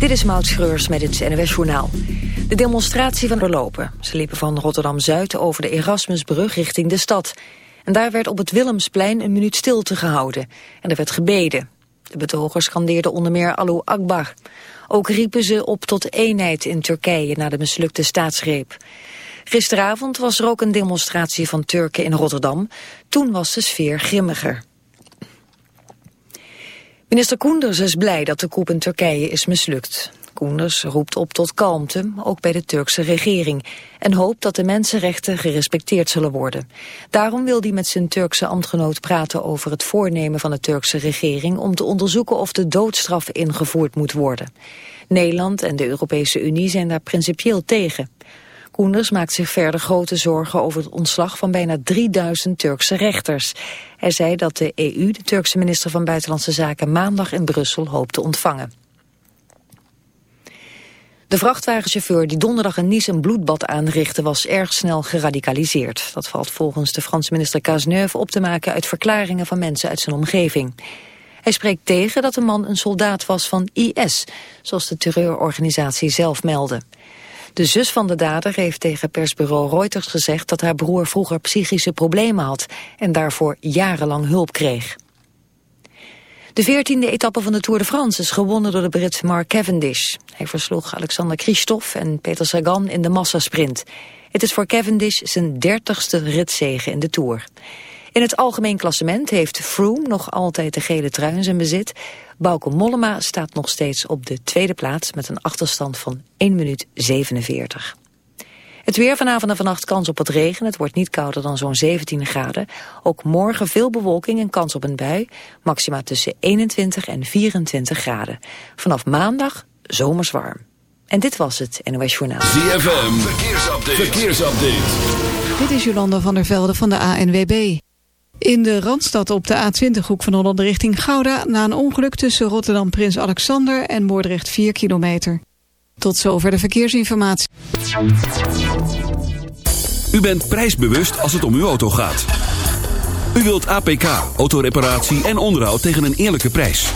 Dit is Maud Schreurs met het NWS Journaal. De demonstratie van verlopen. Ze liepen van Rotterdam-Zuid over de Erasmusbrug richting de stad. En daar werd op het Willemsplein een minuut stilte gehouden. En er werd gebeden. De betogers scandeerden onder meer Allahu Akbar. Ook riepen ze op tot eenheid in Turkije na de mislukte staatsgreep. Gisteravond was er ook een demonstratie van Turken in Rotterdam. Toen was de sfeer grimmiger. Minister Koenders is blij dat de coup in Turkije is mislukt. Koenders roept op tot kalmte, ook bij de Turkse regering, en hoopt dat de mensenrechten gerespecteerd zullen worden. Daarom wil hij met zijn Turkse ambtgenoot praten over het voornemen van de Turkse regering om te onderzoeken of de doodstraf ingevoerd moet worden. Nederland en de Europese Unie zijn daar principieel tegen. Koenders maakt zich verder grote zorgen over het ontslag van bijna 3000 Turkse rechters. Hij zei dat de EU de Turkse minister van Buitenlandse Zaken maandag in Brussel hoopt te ontvangen. De vrachtwagenchauffeur die donderdag in Nice een bloedbad aanrichtte was erg snel geradicaliseerd. Dat valt volgens de Franse minister Cazeneuve op te maken uit verklaringen van mensen uit zijn omgeving. Hij spreekt tegen dat de man een soldaat was van IS, zoals de terreurorganisatie zelf meldde. De zus van de dader heeft tegen persbureau Reuters gezegd dat haar broer vroeger psychische problemen had en daarvoor jarenlang hulp kreeg. De veertiende etappe van de Tour de France is gewonnen door de Brit Mark Cavendish. Hij versloeg Alexander Christophe en Peter Sagan in de massasprint. Het is voor Cavendish zijn dertigste ritzege in de Tour. In het algemeen klassement heeft Froome nog altijd de gele trui in zijn bezit. Bauke Mollema staat nog steeds op de tweede plaats met een achterstand van 1 minuut 47. Het weer vanavond en vannacht kans op wat regen. Het wordt niet kouder dan zo'n 17 graden. Ook morgen veel bewolking en kans op een bui. Maxima tussen 21 en 24 graden. Vanaf maandag zomers warm. En dit was het NOS Journaal. ZFM, verkeersupdate. verkeersupdate. Dit is Jolanda van der Velde van de ANWB. In de Randstad op de A20-hoek van Holland richting Gouda... na een ongeluk tussen Rotterdam Prins Alexander en Moordrecht 4 kilometer. Tot zover de verkeersinformatie. U bent prijsbewust als het om uw auto gaat. U wilt APK, autoreparatie en onderhoud tegen een eerlijke prijs.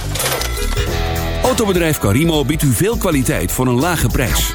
Autobedrijf Carimo biedt u veel kwaliteit voor een lage prijs.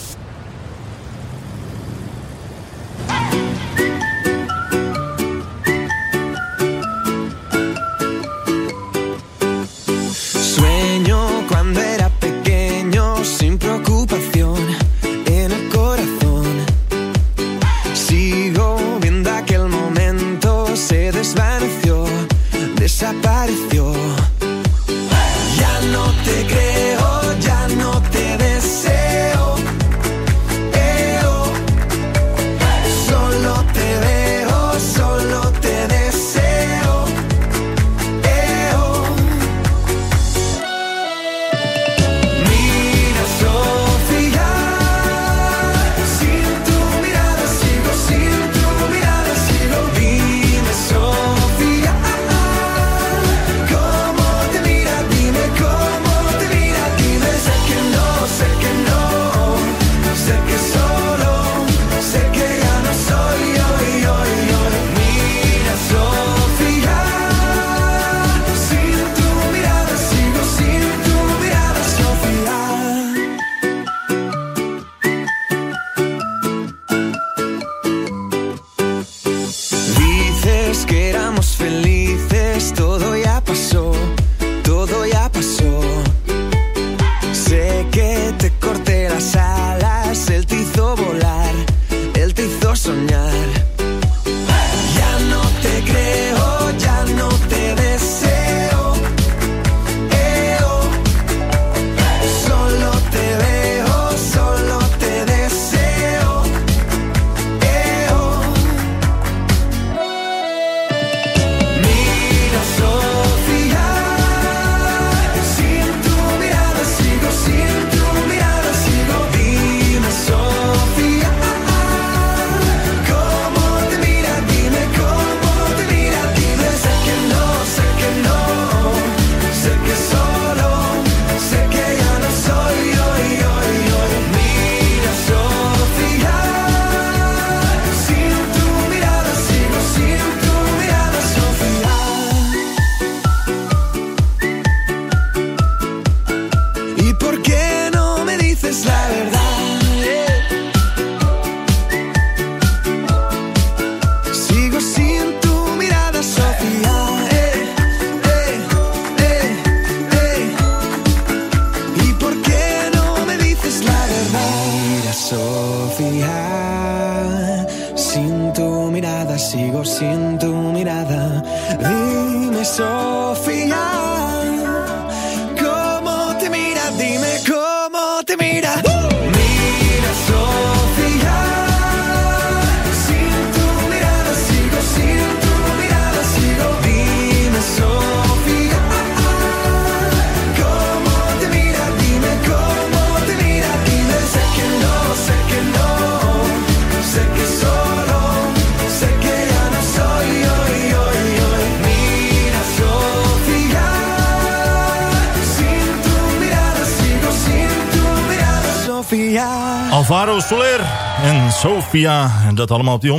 Sofia. En dat allemaal op die 106.9.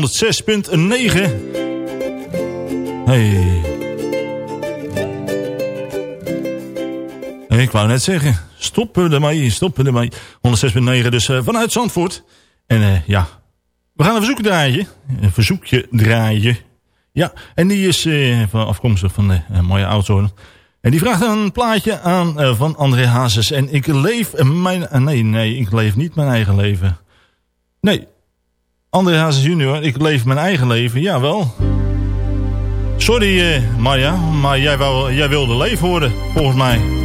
Hey. Ik wou net zeggen, stoppen ermee, stoppen ermee. 106.9 dus eh, vanuit Zandvoort. En eh, ja, we gaan een verzoekje draaien. Een verzoekje draaien. Ja, en die is eh, van- afkomstig van de eh, mooie auto. En die vraagt een plaatje aan eh, van André Hazes. En ik leef mijn... eh, nee, nee, ik leef niet mijn eigen leven. Nee. André Hazes junior, ik leef mijn eigen leven. Jawel. Sorry eh Marja, maar jij, wou, jij wilde leven worden, volgens mij.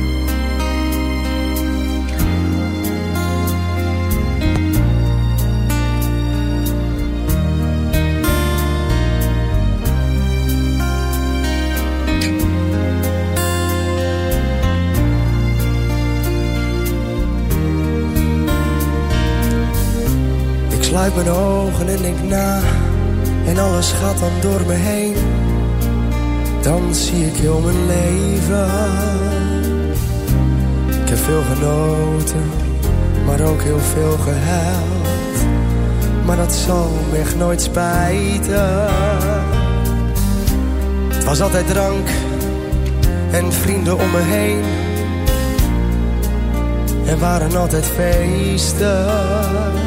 Sluit mijn ogen en denk na. En alles gaat dan door me heen. Dan zie ik heel mijn leven. Ik heb veel genoten Maar ook heel veel gehuild. Maar dat zal me echt nooit spijten. Was altijd drank En vrienden om me heen. Er waren altijd feesten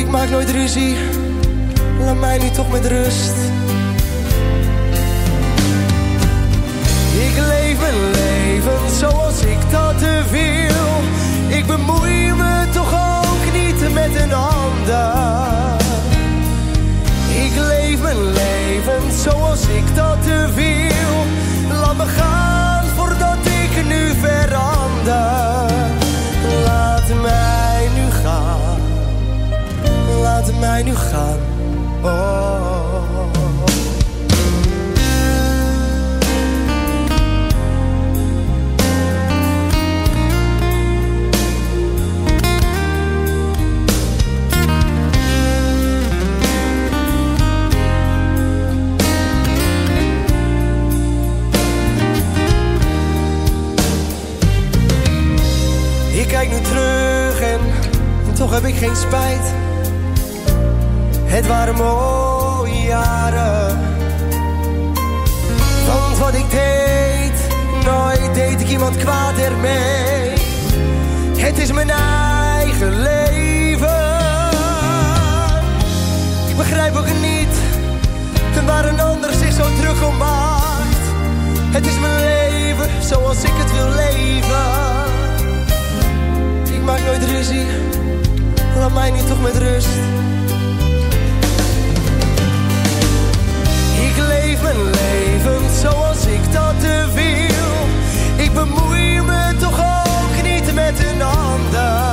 Ik maak nooit ruzie, laat mij nu toch met rust. Ik leef mijn leven zoals ik dat wil. Ik bemoei me toch ook niet met een ander. Ik leef mijn leven zoals ik dat wil. Laat me gaan voordat ik nu verander. Laat mij mij nu gaan. Oh. Ik kijk nu terug en toch heb ik geen spijt. Het waren mooie jaren. Want wat ik deed, nooit deed ik iemand kwaad ermee. Het is mijn eigen leven. Ik begrijp ook niet waar een ander zich zo druk om maakt. Het is mijn leven zoals ik het wil leven. Ik maak nooit ruzie, laat mij nu toch met rust. Mijn leven zoals ik dat wil. Ik bemoei me toch ook niet met een ander.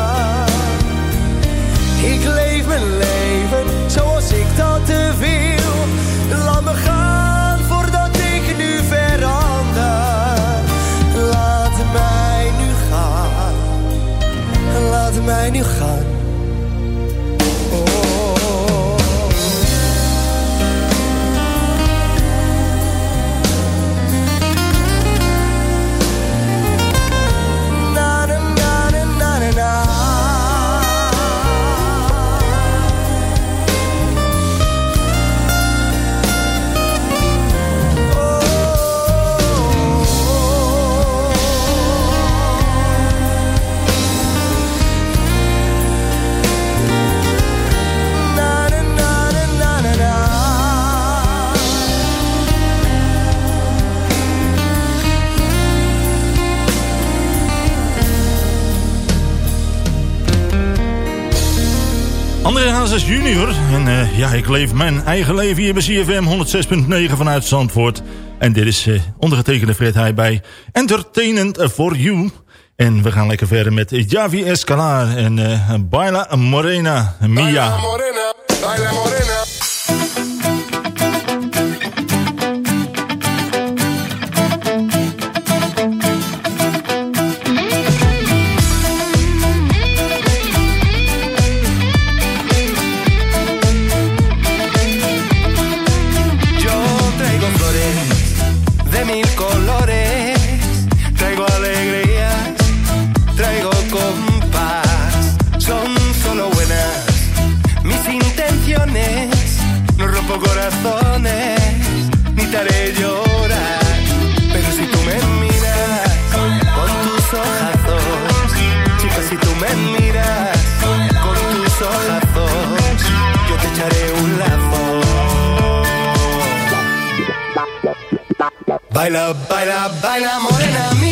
En eh, ja, ik leef mijn eigen leven hier bij CFM 106.9 vanuit Zandvoort. En dit is uh, ondergetekende Fred Heij bij Entertainment for You. En we gaan lekker verder met Javi Escalar en uh, Baila Morena, Mia. Baila Morena, Baila Morena. Baila, baila, baila morena mía.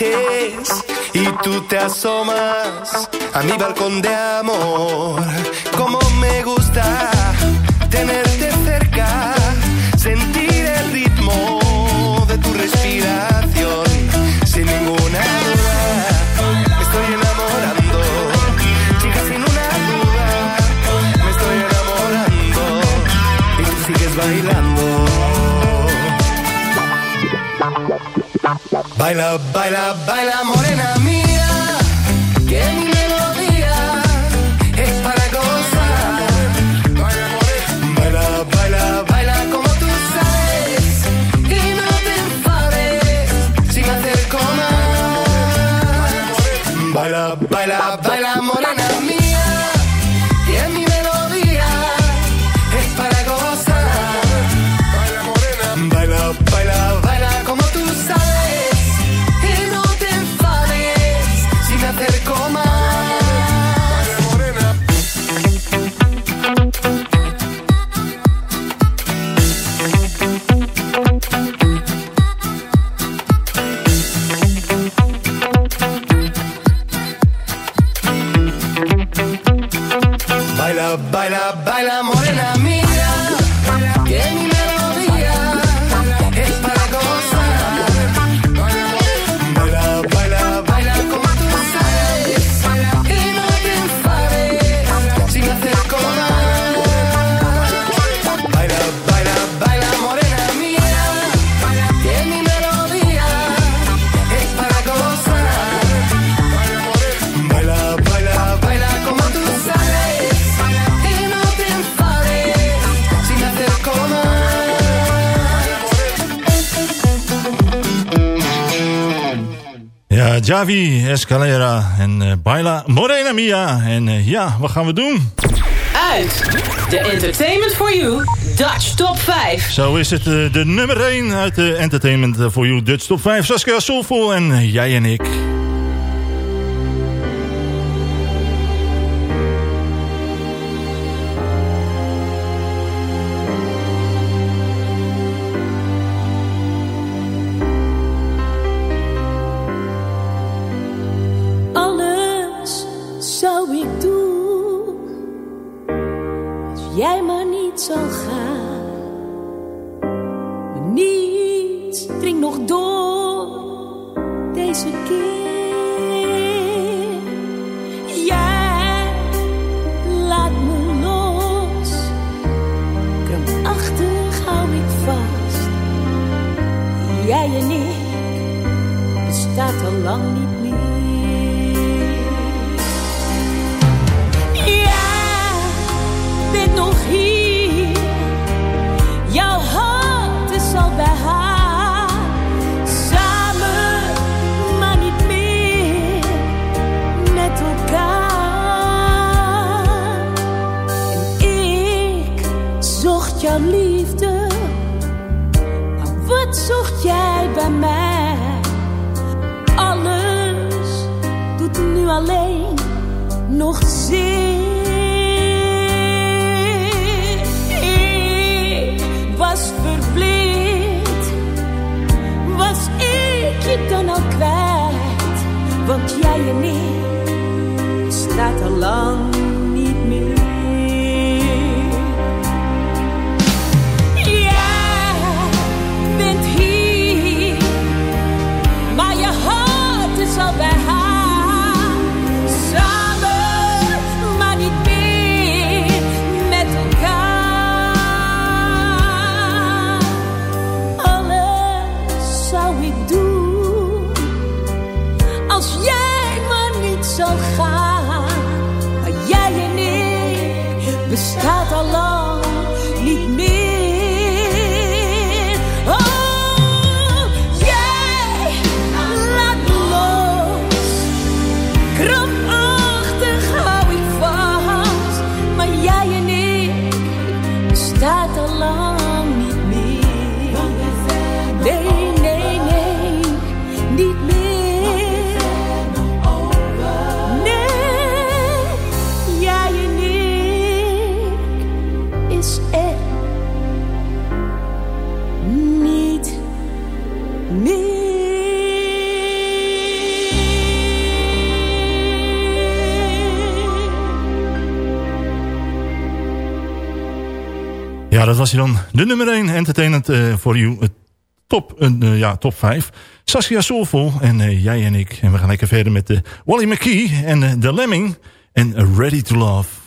y tú te asomas a mi balcón de amor. Como me gusta Baila, baila, baila morena. Javi Escalera en eh, Baila Morena Mia. En eh, ja, wat gaan we doen? Uit de Entertainment for You Dutch Top 5. Zo is het, eh, de nummer 1 uit de Entertainment for You Dutch Top 5. Saskia Soulful en jij en ik. dan de nummer 1 entertainment eh, voor uh, eh, you. Top, uh, ja, top 5. Saskia Soulful en jij en ik. En we gaan lekker verder met de Wally McKee en The Lemming en Ready to Love.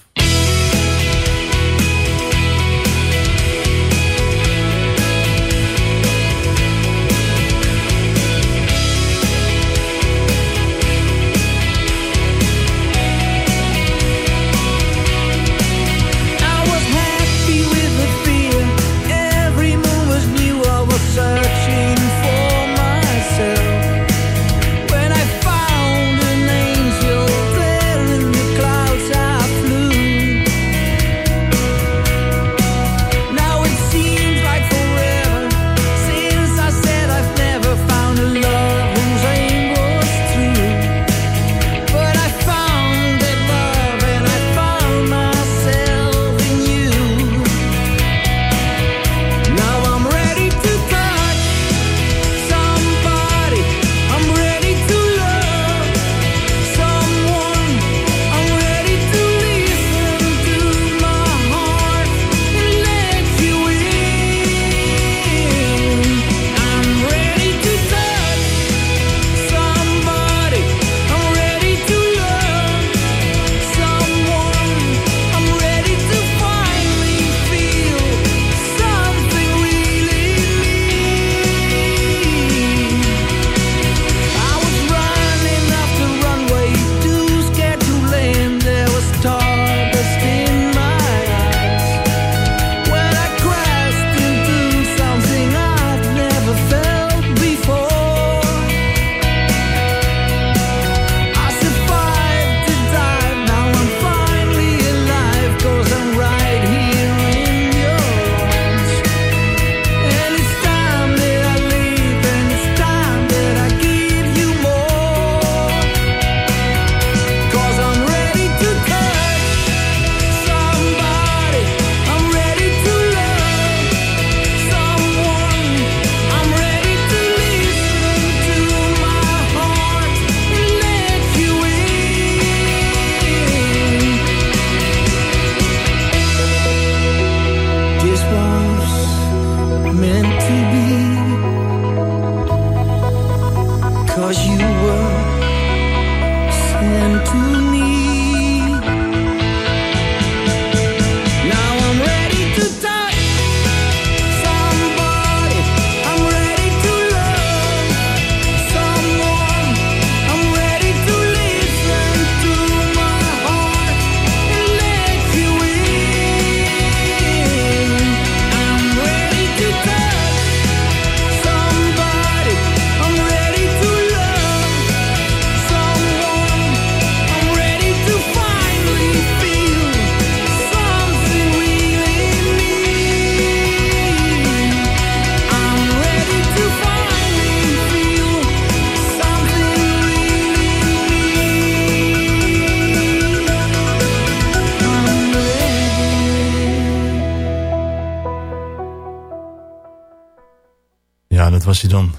Was hij dan.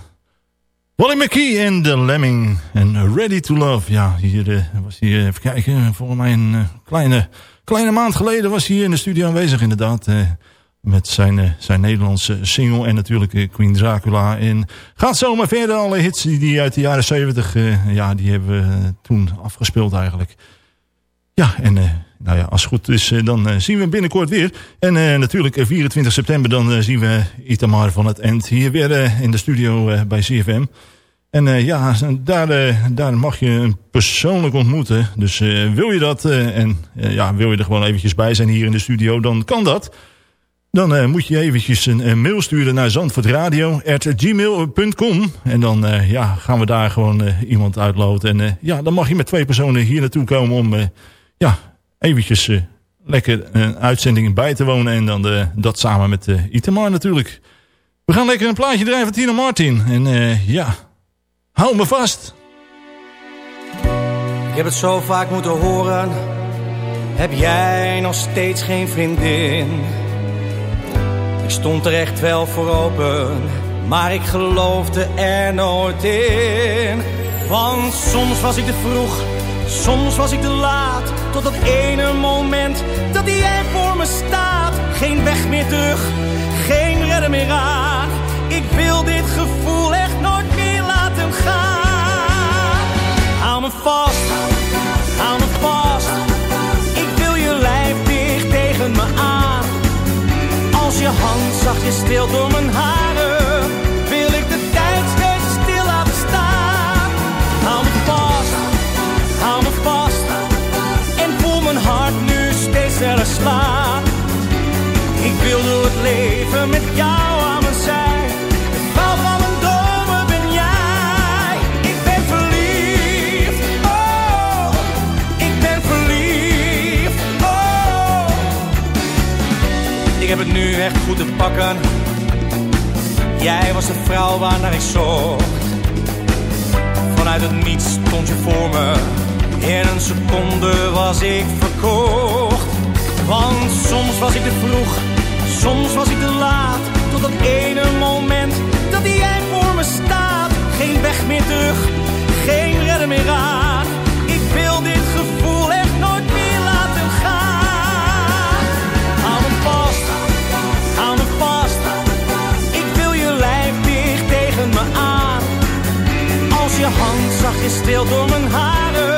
Wally McKee en The Lemming. En Ready to Love. Ja, hier uh, was hij, uh, even kijken, volgens mij een uh, kleine, kleine maand geleden was hij hier in de studio aanwezig inderdaad. met zijn, zijn Nederlandse single en natuurlijk Queen Dracula. En gaat zomaar verder, alle hits die, die uit de jaren 70, ja, die hebben we toen afgespeeld eigenlijk. Ja, en nou ja, als het goed is, dan zien we binnenkort weer. En natuurlijk 24 september dan zien we Itamar van het End hier weer in de studio bij CFM. En ja, daar, daar mag je een persoonlijk ontmoeten. Dus wil je dat en ja, wil je er gewoon eventjes bij zijn hier in de studio, dan kan dat. Dan moet je eventjes een, een, mail sturen naar zandvoortradio.gmail.com. En dan ja, gaan we daar gewoon iemand uitloten. En ja, dan mag je met twee personen hier naartoe komen om ja, eventjes lekker een uitzending bij te wonen. En dan dat samen met Itamar natuurlijk. We gaan lekker een plaatje draaien van Tina Martin. En ja... Hou me vast. Ik heb het zo vaak moeten horen. Heb jij nog steeds geen vriendin? Ik stond er echt wel voor open. Maar ik geloofde er nooit in. Want soms was ik te vroeg. Soms was ik te laat. Tot dat ene moment dat jij voor me staat. Geen weg meer terug. Geen redder meer aan. Ik wil dit gevoel echt nooit meer laten gaan. Hou me vast, hou me vast. Ik wil je lijf dicht tegen me aan. Als je hand zachtjes stil door mijn haren, Ik wil door het leven met jou aan mijn zij. heb het nu echt goed te pakken. Jij was de vrouw waarnaar ik zocht. Vanuit het niets stond je voor me. In een seconde was ik verkocht. Want soms was ik te vroeg, soms was ik te laat. Tot dat ene moment dat jij voor me staat. Geen weg meer terug, geen redder meer aan. Ik wil dit gevoel echt nooit meer laten gaan. Hou me vast, hou me vast. Ik wil je lijf dicht tegen me aan. Als je hand zachtjes stil door mijn haren,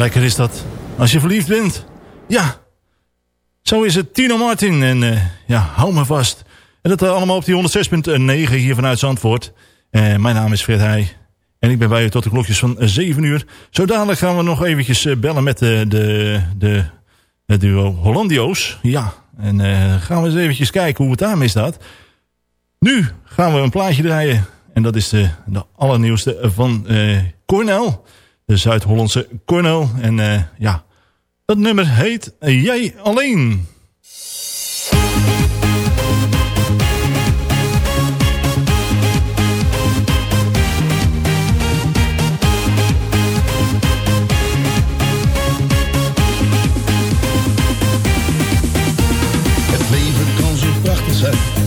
lekker is dat. Als je verliefd bent. Ja. Zo is het. Tino Martin. En eh, ja, hou me vast. En dat eh, allemaal op die 106.9 hier vanuit Zandvoort. Eh, mijn naam is Fred Heij. En ik ben bij u tot de klokjes van 7 uur. Zo dadelijk gaan we nog eventjes bellen met de, de, de, het duo Hollandio's. Ja. En gaan we eens eventjes kijken hoe het daarmee staat. Nu gaan we een plaatje draaien. En dat is de, de allernieuwste van Cornel de Zuid-Hollandse Cornel. En uh, ja, dat nummer heet Jij Alleen.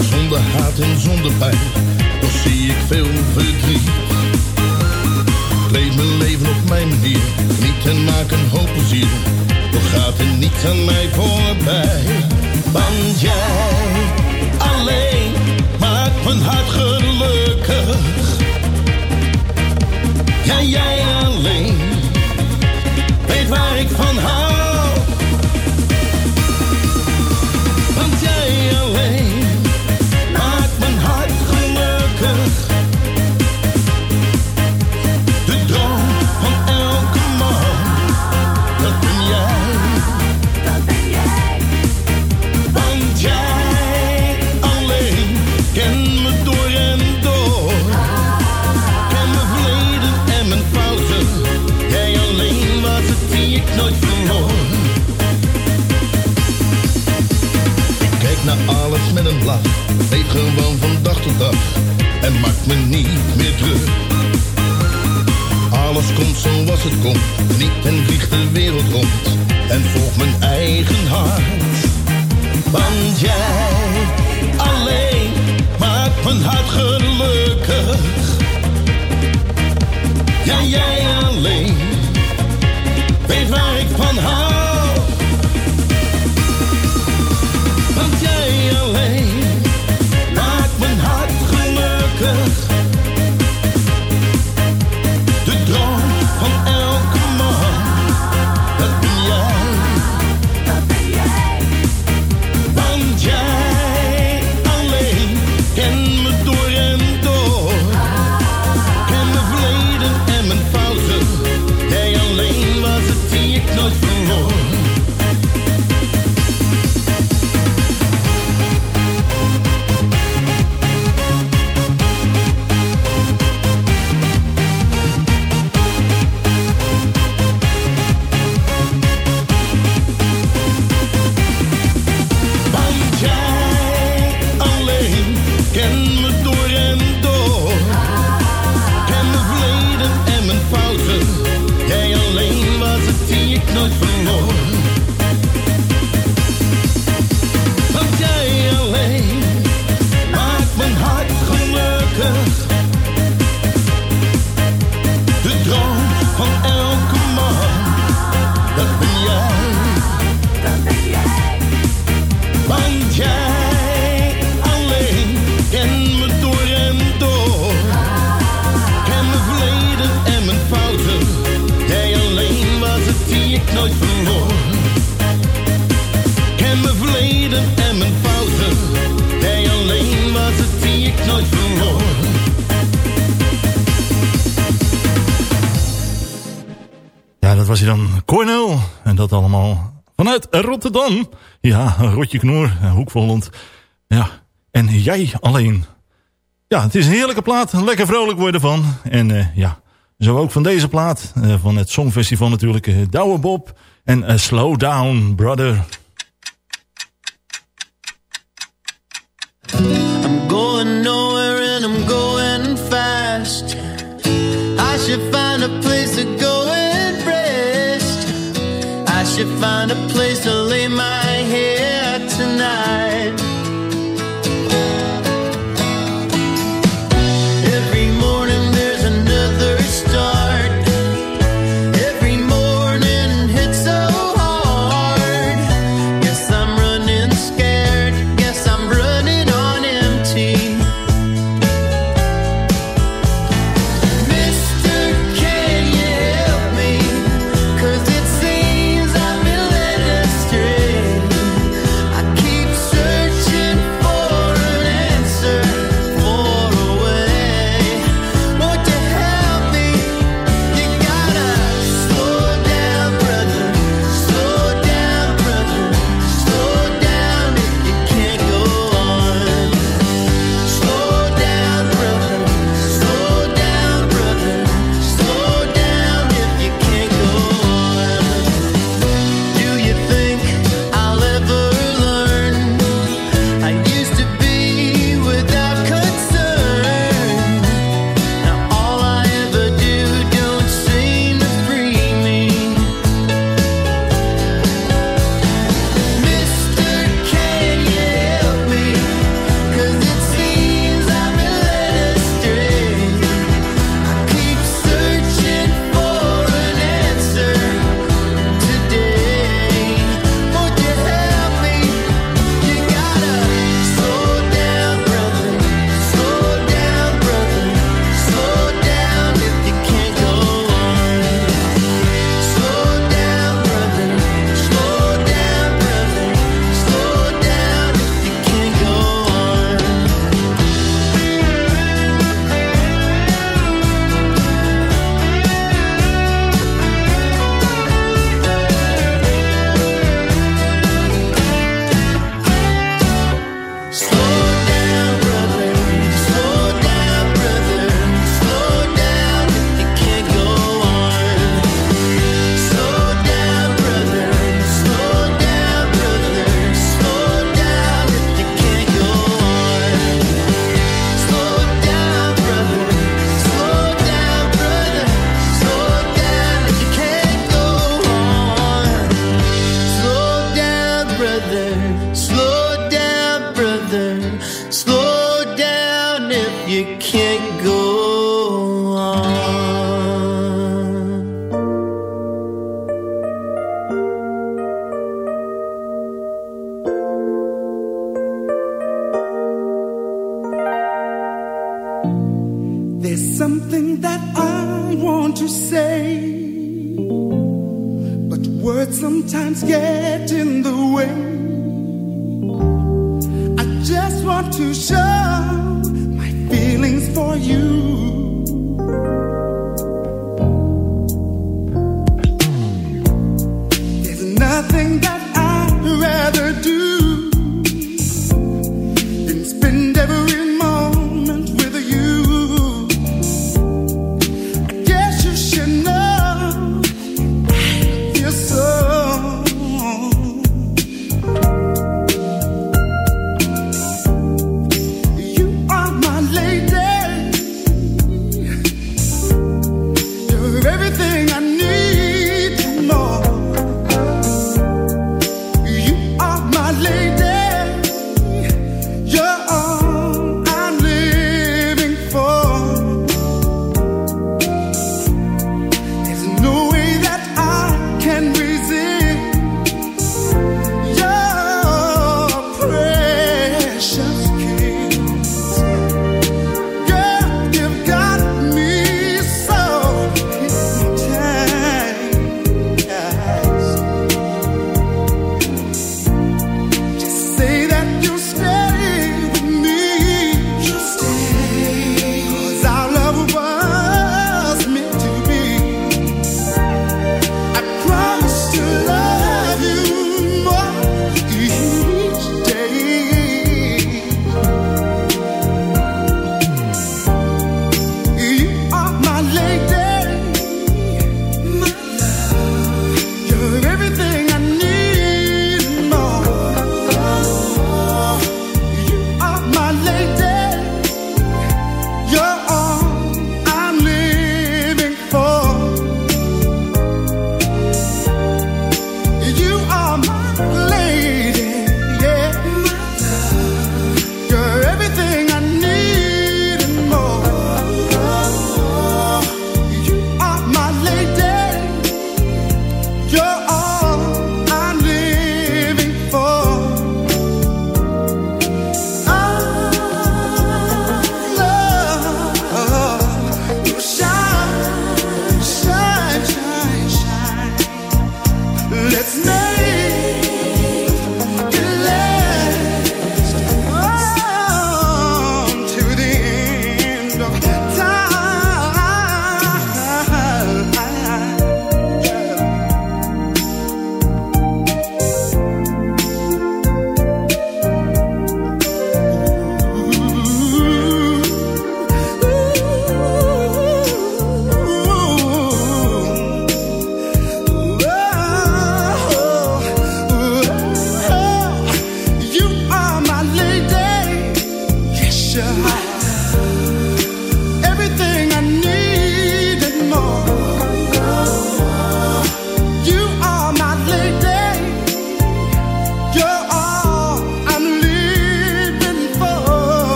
zonder haat en zonder pijn. dan zie ik veel verdriet leef mijn leven op mijn manier. Niet en maak een hoop plezier. Toch gaat er niet aan mij voorbij. Want jij alleen maakt mijn hart gelukkig. Ja, jij alleen weet waar ik van hou. Gewoon van dag tot dag. En maakt me niet meer druk. Alles komt zoals het komt. Niet en vliegt de wereld rond. En volg mijn eigen hart. Want jij alleen maakt mijn hart gelukkig. Ja, jij alleen weet waar ik van hou. Rotterdam. Ja, Rotje Knoor, Hoek van Holland. Ja, en jij alleen. Ja, het is een heerlijke plaat. Lekker vrolijk worden van. En eh, ja, zo ook van deze plaat. eh, van het Songfestival natuurlijk. eh, Douwe Bob. En eh, Slow Down, Brother. I'm going nowhere and I'm going fast. I should find a place to go and rest. I should find a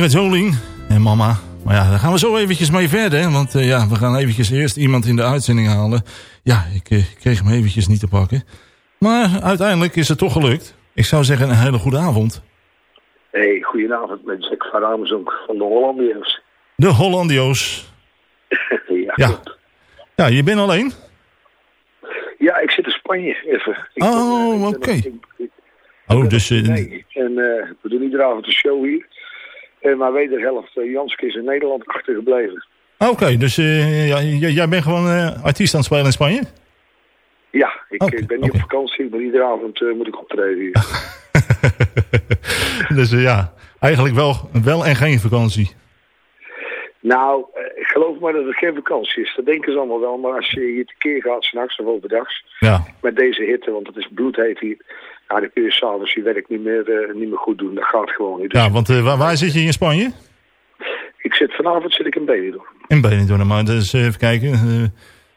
met Zoling en mama. Maar ja, daar gaan we zo eventjes mee verder. Want eh, ja, we gaan eventjes eerst iemand in de uitzending halen. Ja, eh, ik kreeg hem eventjes niet te pakken. Maar uiteindelijk is het toch gelukt. Ik zou zeggen een hele goede avond. Hey, goedenavond met Ik van zoek van de Hollandio's. De Hollandio's. ja, ja. Goed. ja, je bent alleen? Ja, ik zit in Spanje even. Ik oh, eh, oké. Oh, dus... Uh, nee, en we doen iedere avond een show hier. En maar wederhelft, uh, Janske is in Nederland achtergebleven. Oké, dus eh, ja, jij bent gewoon eh, artiest aan het spelen in Spanje? Ja, ik, ik ben niet op vakantie, maar iedere avond eh, moet ik optreden hier. dus eh, ja, eigenlijk wel, wel en geen vakantie. nou, eh, ik geloof maar dat het geen vakantie is. Dat denken ze allemaal wel. Maar als je hier tekeer gaat, s'nachts of overdags, Ja, met deze hitte, want het is bloedheet hier. Ja, dan kun je s'avonds je werk niet meer, eh, niet meer goed doen. Dat gaat gewoon niet. Dus ja want eh, waar, waar zit je in Spanje? ik zit, vanavond zit ik in Benidorm. In Benidorm, maar dus even kijken. eh,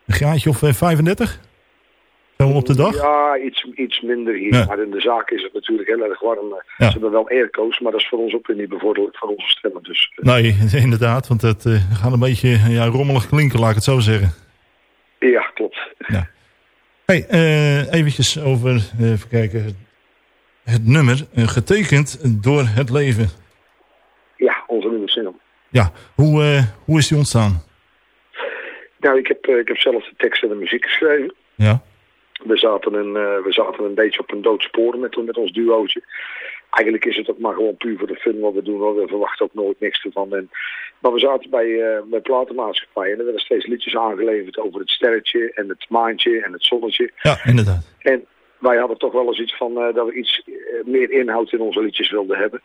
een graadje of eh, 35? Zo op de dag? Ja, iets, iets minder hier. Ja. Maar in de zaak is het natuurlijk heel erg warm. Eh, Ja. Ze hebben wel airco's, maar dat is voor ons ook weer niet bevorderlijk voor onze stemmen. Dus eh, Nee, inderdaad, want het eh, gaat een beetje ja, rommelig klinken, laat ik het zo zeggen. ja, klopt. Hey, eh, eventjes over, eh, even kijken, het, nummer, eh, getekend door het leven. Ja, onze nieuwe single. Ja, hoe, hoe is die ontstaan? Nou, ik heb, ik heb zelf de tekst en de muziek geschreven. Ja, We zaten een, we zaten een beetje op een dood spoor met, met ons duootje. Eigenlijk is het ook maar gewoon puur voor de fun wat we doen. hoor. We verwachten ook nooit niks ervan. En, maar we zaten bij, eh bij platenmaatschappijen en er werden steeds liedjes aangeleverd over het sterretje en het maantje en het zonnetje. ja inderdaad. En wij hadden toch wel eens iets van eh, dat we iets eh, meer inhoud in onze liedjes wilden hebben.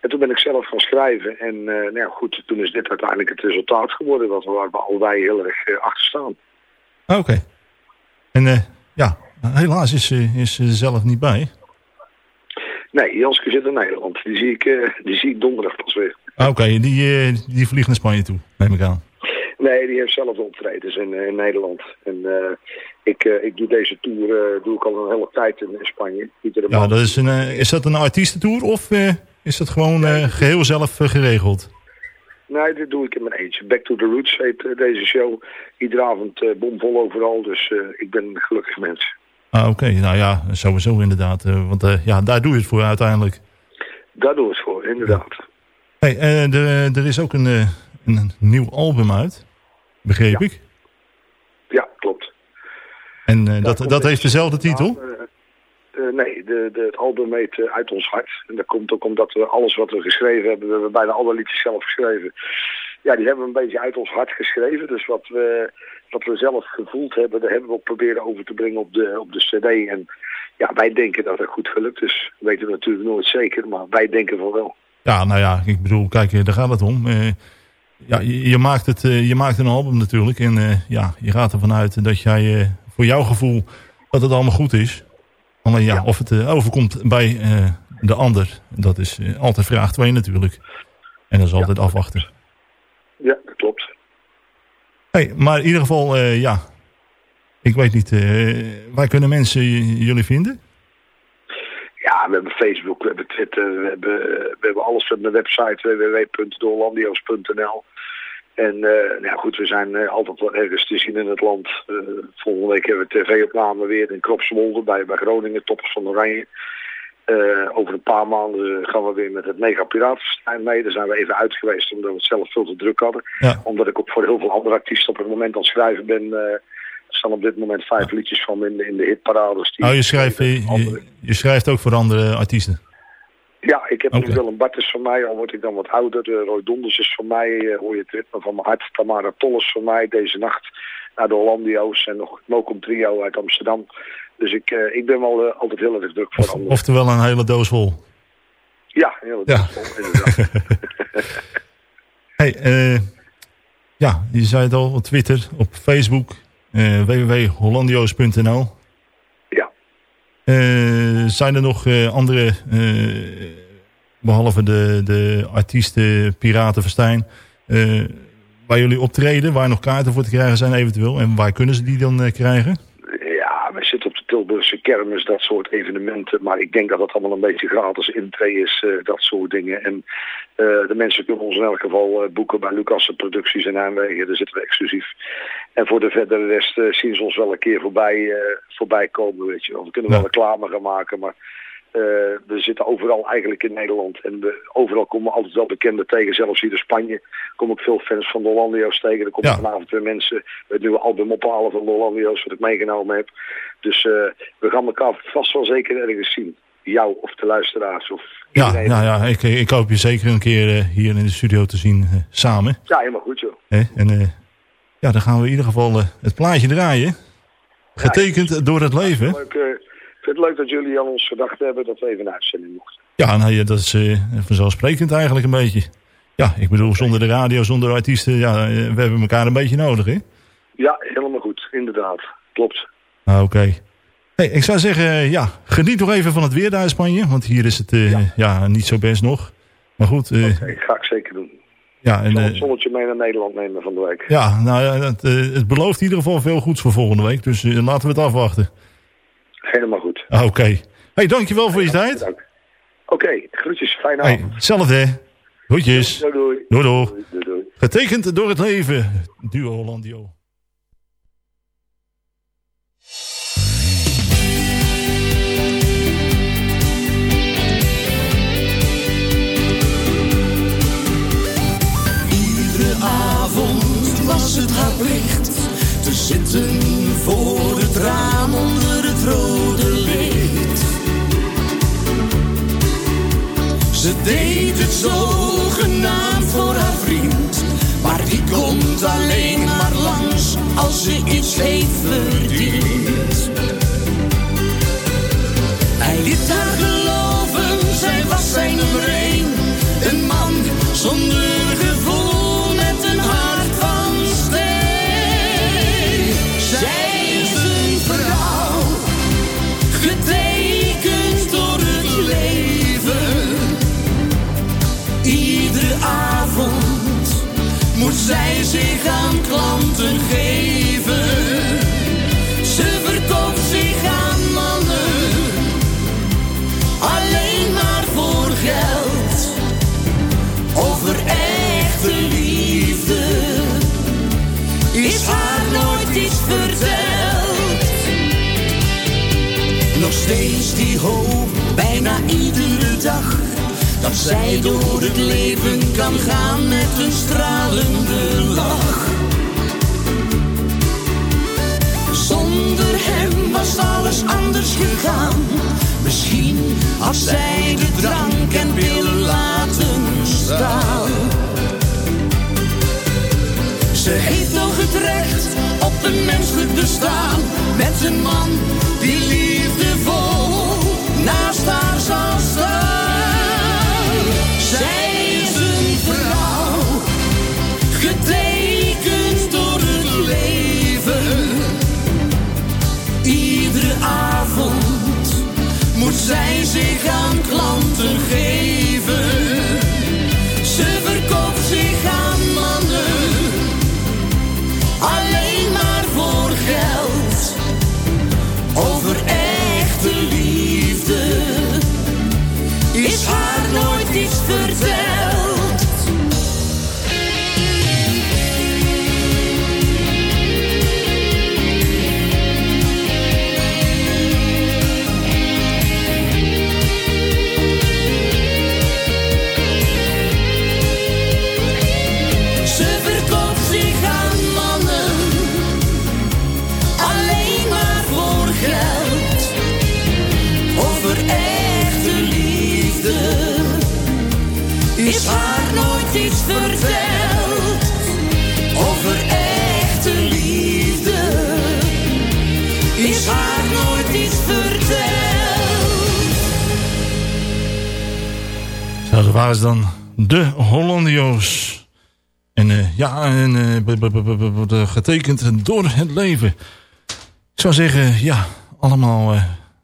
En toen ben ik zelf gaan schrijven. En nou ja, goed, toen is dit uiteindelijk het resultaat geworden wat we, waar we allebei heel erg achter staan. Oké. En ja, helaas is ze is ze er zelf niet bij. Nee, Janske zit in Nederland. Die zie ik, eh, die zie ik donderdag pas weer. Ah, Oké, die, eh, die vliegt naar Spanje toe, neem ik aan. Nee, die heeft zelf optredens in, eh, in Nederland. En ik, ik doe deze tour doe ik al een hele tijd in, in Spanje. Iedere Ja, dat is, een, is dat een artiestentour of is dat gewoon eh, geheel zelf geregeld? Nee, dit doe ik in mijn eentje. Back to the Roots heet deze show. Iedere avond bomvol overal. Dus ik ben een gelukkig mens. Ah, oké. Nou ja, sowieso inderdaad. eh, want eh, ja, daar doe je het voor uiteindelijk. Daar doe ik het voor, inderdaad. Hey, eh, er, er is ook een, een nieuw album uit, begreep ik. Ja, klopt. En dat, dat heeft dezelfde titel? Nee, de, de, het album heet Uit ons hart. En dat komt ook omdat we alles wat we geschreven hebben, we hebben bijna alle liedjes zelf geschreven. Ja, die hebben we een beetje uit ons hart geschreven. Dus wat we, wat we zelf gevoeld hebben, dat hebben we ook proberen over te brengen op de, op de cd. En ja, wij denken dat het goed gelukt is. We weten het natuurlijk nooit zeker, maar wij denken van wel. Ja, nou ja, ik bedoel, kijk, eh, daar gaat het om. Eh, ja, je, je maakt het, eh, je maakt een album natuurlijk. En ja, je gaat ervan uit dat jij voor jouw gevoel dat het allemaal goed is. Alleen ja, of het overkomt bij de ander, dat is altijd vraag 2 natuurlijk. En dat is altijd afwachten. Ja, dat klopt. Hey, maar in ieder geval, eh, ja, ik weet niet, eh, waar kunnen mensen jullie vinden? Ja, we hebben Facebook, we hebben Twitter, we hebben, we hebben alles op de website www.doorlandios.nl. En eh, nou ja, goed, we zijn altijd wel ergens te zien in het land. Volgende week hebben we tv-opname weer in Kropswolde bij, bij Groningen, Toppers van Oranje. Eh, over een paar maanden gaan we weer met het Mega Piratenfestijn mee. Daar zijn we even uit geweest omdat we het zelf veel te druk hadden. Ja. Omdat ik ook voor heel veel andere artiesten op het moment aan het schrijven ben. eh, er staan op dit moment vijf liedjes van in de, in de hitparades. die- Oh, je schrijft, eh, je, je schrijft ook voor andere artiesten. Ja, ik heb Oké. nu Willem Bartels van mij, al word ik dan wat ouder. De Roy Donders is van mij, eh, hoor je het ritme van mijn hart. Tamara Tolles van mij, deze nacht naar de Hollandio's. En nog het Mokum Trio uit Amsterdam. Dus ik, eh, ik ben wel eh, altijd heel erg druk voor anderen. Oftewel een hele doos vol. Ja, heel Ja. erg inderdaad. Hey, eh, ja, je zei het al, op Twitter, op Facebook, www.hollandio's.nl. Ja. Zijn er nog andere, eh, behalve de, de artiesten Piraten Verstijn, waar jullie optreden, waar nog kaarten voor te krijgen zijn eventueel? En waar kunnen ze die dan krijgen? Ja, we zitten op de Tilburgse kermis, dat soort evenementen. Maar ik denk dat dat allemaal een beetje gratis intree is, eh, dat soort dingen. En eh, de mensen kunnen ons in elk geval eh, boeken bij Lucassen Producties in Nijmegen. Daar zitten we exclusief. En voor de verdere rest zien ze ons wel een keer voorbij, voorbij komen, weet je wel. We kunnen wel reclame gaan maken, maar we zitten overal eigenlijk in Nederland. En we, overal komen we altijd wel bekenden tegen. Zelfs hier in Spanje kom ik veel fans van de Hollandio's tegen. Er komen Ja. vanavond weer mensen het nieuwe album ophalen van de Hollandio's. Wat ik meegenomen heb. Dus eh, we gaan elkaar vast wel zeker ergens zien. Jou of de luisteraars. Of Ja, iedereen. nou ja, ik, ik hoop je zeker een keer eh, hier in de studio te zien eh, samen. Ja, helemaal goed joh. Hè? En eh, ja, dan gaan we in ieder geval eh, het plaatje draaien. Getekend door het leven. Eh, ik vind het leuk dat jullie aan ons gedacht hebben dat we even een uitzending mochten. Ja, nou ja, dat is eh, vanzelfsprekend eigenlijk een beetje. Ja, ik bedoel, zonder de radio, zonder de artiesten, ja, eh, we hebben elkaar een beetje nodig, hè? Ja, helemaal goed. Inderdaad. Klopt. Ah, Oké. Hey, ik zou zeggen, ja, geniet nog even van het weer daar in Spanje. Want hier is het eh, ja. niet zo best nog. Maar goed, eh, Oké, ga ik zeker doen. ja, Ik en, zal eh, het zonnetje mee naar Nederland nemen van de week. ja, nou het, het belooft in ieder geval veel goeds voor volgende week. Dus laten we het afwachten. Helemaal goed. Ah, Oké. Hey, dankjewel voor je tijd. Dank. Oké, groetjes. Fijne Hey, avond. hetzelfde, hè. Groetjes. Doei doei. Doei, doei. Doei doei. Getekend door het leven. Duo Hollandio. Het haar plicht te zitten voor het raam onder het rode licht. Ze deed het zogenaamd voor haar vriend, maar die komt alleen maar langs als ze iets heeft verdiend. Hij liet haar geloven, zij was zijn nummer. Een man zonder zij zich aan klanten geven. Ze verkoopt zich aan mannen, alleen maar voor geld. Over echte liefde is haar nooit iets verteld. Nog steeds die hoop, bijna iedere dag. Dat zij door het leven kan gaan met een stralende lach. Zonder hem was alles anders gegaan. Misschien als zij de drank en pillen laten staan. Ze heeft nog het recht op een menselijk bestaan. Met een man die liefdevol naast haar zal staan. Zij zich aan klanten geven. Verteld. Over echte liefde is haar nooit iets verteld. Zo, dat waren dan de Hollandio's. En eh, ja, en, b- getekend door het leven. Ik zou zeggen, ja, allemaal eh,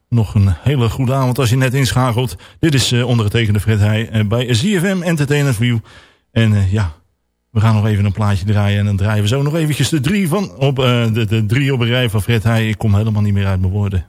nog een hele goede avond als je net inschakelt. Dit is eh, ondergetekende Fred Heij bij ZFM Entertainment View. En eh, ja, we gaan nog even een plaatje draaien. En dan draaien we zo nog eventjes de drie, van op, eh, de, de drie op een rij van Fred Heij. Ik kom helemaal niet meer uit mijn woorden.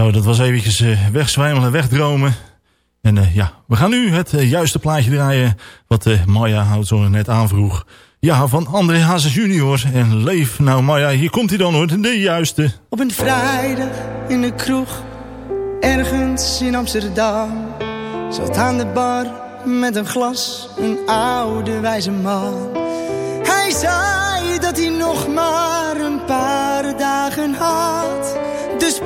Zo, dat was eventjes eh, wegzwijmelen, wegdromen. En eh, ja, we gaan nu het eh, juiste plaatje draaien... wat eh, Maya Houtzoon net aanvroeg. Ja, van André Hazes junior. En leef nou Maya, hier komt hij dan hoor, de juiste. Op een vrijdag in de kroeg, ergens in Amsterdam. Zat aan de bar met een glas, een oude wijze man. Hij zei dat hij nog maar een paar dagen had.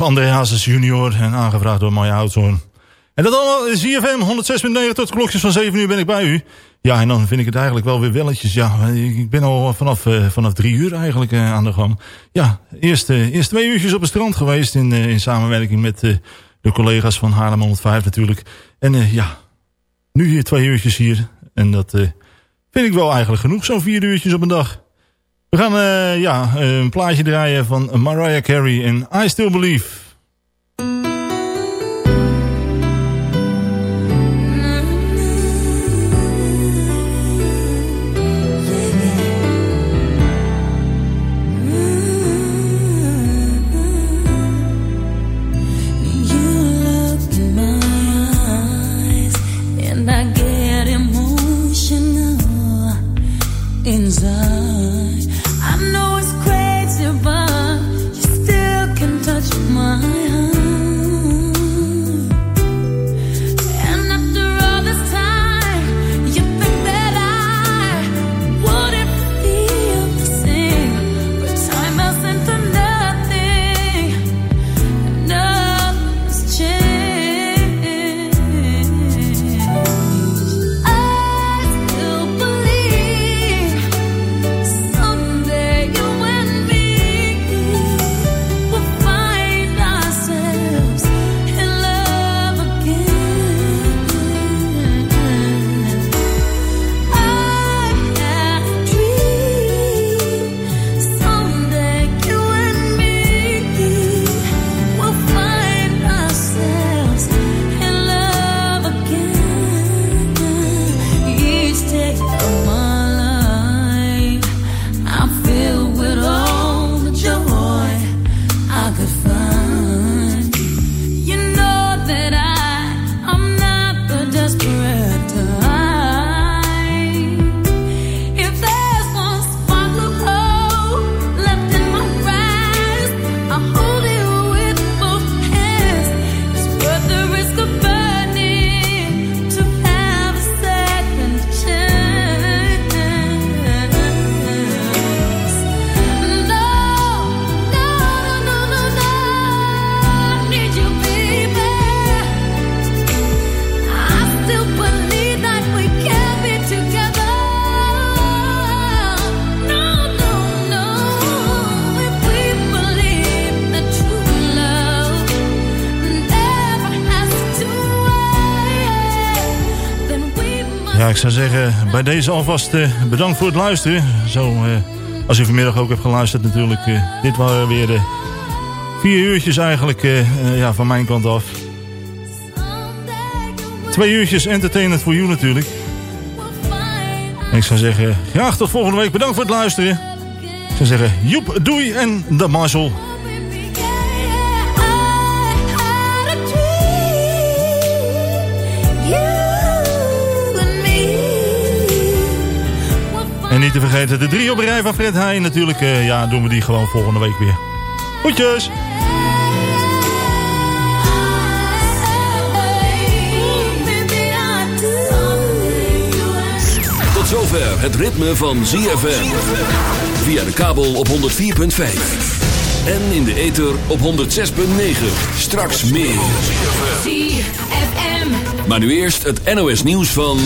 André Hazes junior en aangevraagd door Maya Houtzoon. En dat allemaal is ZFM 106.9 tot klokjes van 7 uur ben ik bij u. Ja, en dan vind ik het eigenlijk wel weer welletjes. Ja, ik ben al vanaf, eh, vanaf drie uur eigenlijk eh, aan de gang. Ja, eerst, eh, eerst twee uurtjes op het strand geweest in, in samenwerking met de collega's van Haarlem 105 natuurlijk. En ja, nu hier twee uurtjes hier. En dat vind ik wel eigenlijk genoeg, zo'n vier uurtjes op een dag. We gaan eh, ja, een plaatje draaien van Mariah Carey en I Still Believe. Ik zou zeggen, bij deze alvast eh, bedankt voor het luisteren. Zo, eh, als u vanmiddag ook hebt geluisterd natuurlijk. eh, dit waren weer de vier uurtjes eigenlijk ja, van mijn kant af. Twee uurtjes entertainment voor u natuurlijk. Ik zou zeggen, graag tot volgende week. Bedankt voor het luisteren. Ik zou zeggen, Joep, doei en de Marshall. En niet te vergeten, de drie op een rij van Fred Heij. Natuurlijk eh, ja, doen we die gewoon volgende week weer. Goedjes! Tot zover het ritme van ZFM. Via de kabel op 104.5. En in de ether op 106.9. Straks meer. Maar nu eerst het NOS nieuws van...